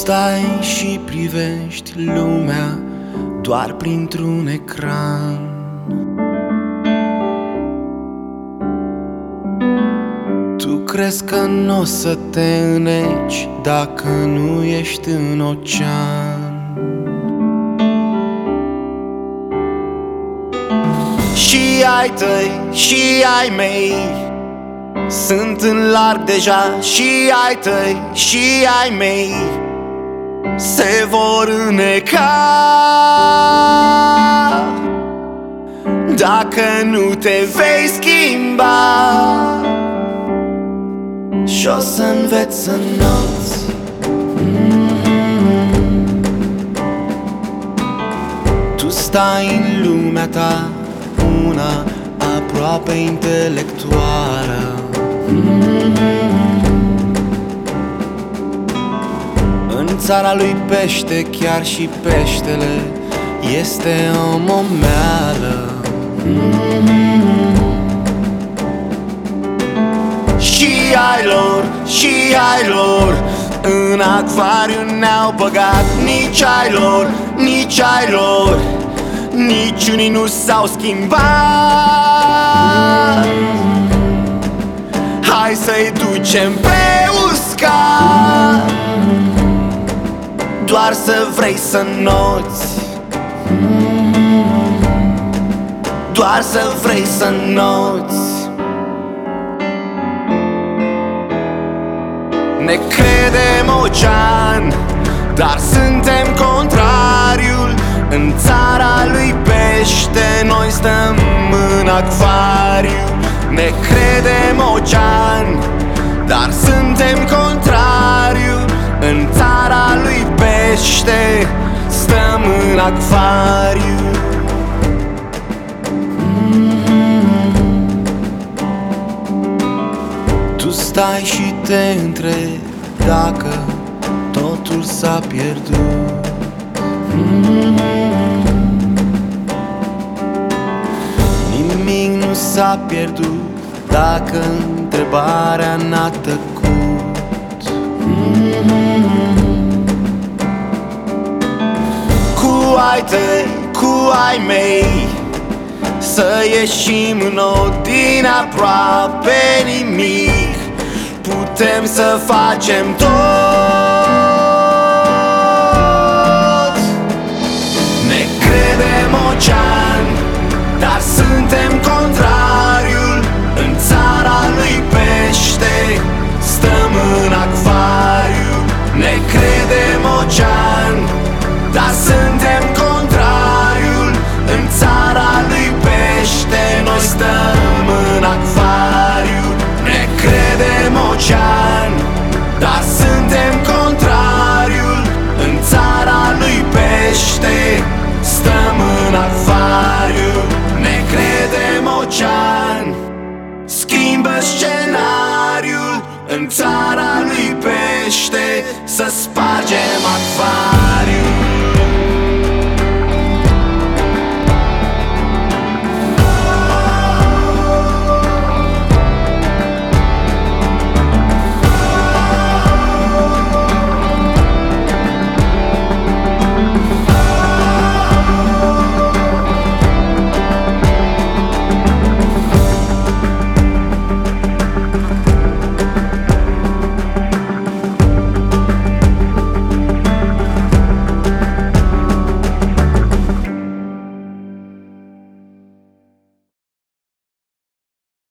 stai și privești lumea doar printr-un ecran. Tu crezi că nu o să te îneci dacă nu ești în ocean? Și ai tăi și ai mei Sunt în larg deja. Și ai tăi și ai mei Se vor îneca Dacă nu te vei schimba Și o să înveți să noți Tu stai în lumea ta Una aproape intelectuală În țara lui pește, chiar și peștele Este o momeală. Și ai lor, și ai lor În acvariu ne-au băgat. Nici ai lor, nici ai lor Nici unii nu s-au schimbat. Hai să-i ducem pe uscat Doar să vrei să noți. Doar să vrei să noți. Ne credem ocean Dar suntem contrariul. În țara lui pește Noi stăm în acvariu. Ne credem ocean Dar suntem contrariu Stăm în acvariu. Tu stai și te întrebi dacă totul s-a pierdut. Nimic nu s-a pierdut dacă întrebarea n-a tăcut. Cu ai tăi, cu ai mei. Să ieșim în nod din aproape nimic. Putem să facem tot scenariul În țara lui pește Să spargem acvarii